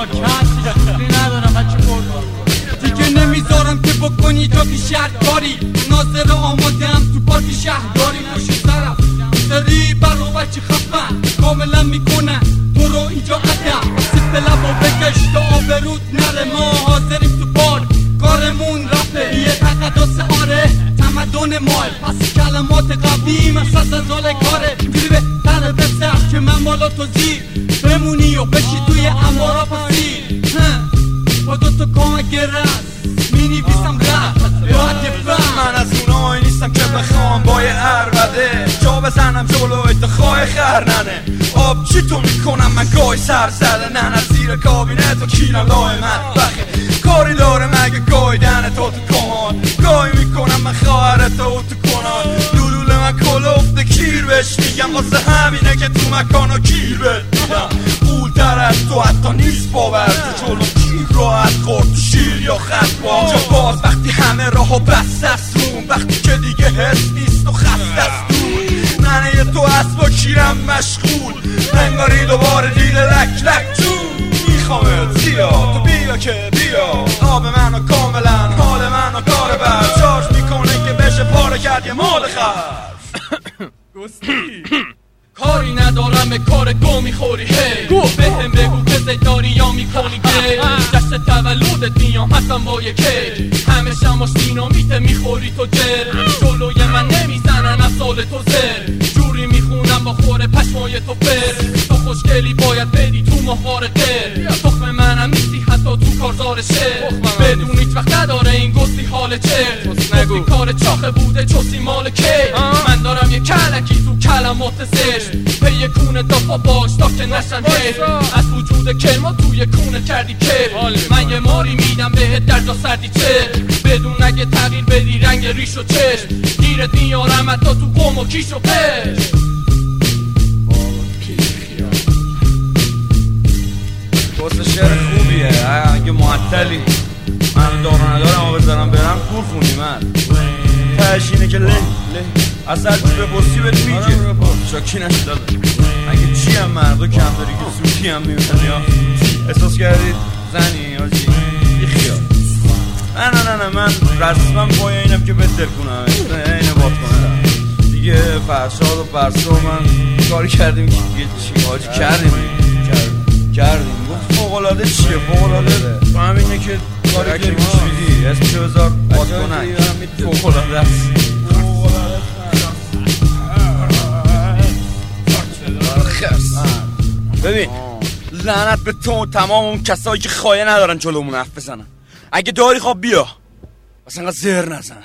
ما کسی ندارم قربان دیگه نمی‌ذارم که بکنی تا که شهرداری. ناظر آماده هم تو پارک شهرداری. پشت طرف سری برو بچه خفن. کاملا می‌کنن تو رو اینجا ادم سیب لب و بکش تا آبرود نره. ما حاضریم تو پارک. کارمون رفته یه تقدس آره. تمدن مال. پس کلمات قوی مساس از کاره. جوری به تره بسر که من بالا تو زیر خواه خرننه آب چی تو می‌کنم من گای سر زده. نه نه زیر کابینه تو کیرم لای من. بخه کاری داره مگه گایدن تو تو کمان گای می‌کنم من خواهر تو تو کنان لولول من کلفت کیر بهش میگم. واسه همینه که تو مکانو کیر بهت میدم. اول از تو حتی نیست. مشغول. انگاری دوباره دیل لک لک جون میخوامت زیا تو بیا که بیا. آب منو کاملا. حال منو کار بر. چارج می‌کنه که بشه پاره کرد یه مال خرج کاری ندارم به کار گو می‌خوری. هی. بهم بگو که زداری یا می‌کنی گی دست تولدت میام حتما با یه کی. همه شما سینا میته می‌خوری تو جر جلوی من نمی‌زنن از سال تو تو پر تو خوشگلی باید بدی تو مهار دل. تخم منم نیستی حتی تو کارزار شعر بدون هیچ وقت نداره این گستی حال چه گفتی کار چاخه بوده چوسی مال کی؟ من دارم یه کلکی تو کلمات زشت. پی کونه دافا باش تا که نشن از وجود کلما توی کونه کردی که من یه ماری میدم بهت در جا سردی چه؟ بدون اگه تغییر بدی رنگ ریش و چشم. گیرت میارم حتی تو قوم و کیش و پش واسه شعر خوبیه اگه معطلی من دارو ندارم و بزنم برم کور خونی من تهش اینه که له له اصلا به بسی بهت میگه شاکی نشد اگه چی هم مردا کم داری که سوتی هم میمونی یا احساس کردید زنی آجی بیخیال نه نه نه نه من رسما پای اینم که بهتر کنم اینه باد کنم دیگه فرشاد و پرسا و من کاری کردیم که چی حاجی کردیم کردیم کردیم فوقلاده چیه فوقلاده تو همینه که کاری که گوش میدی اسمشو بذار باد کنک فوقلاده است ببین لعنت به تو تمام اون کسایی که خواهی ندارن جلومون حرف بزنن. اگه داری خواب بیا. بس انقدر زهر نزن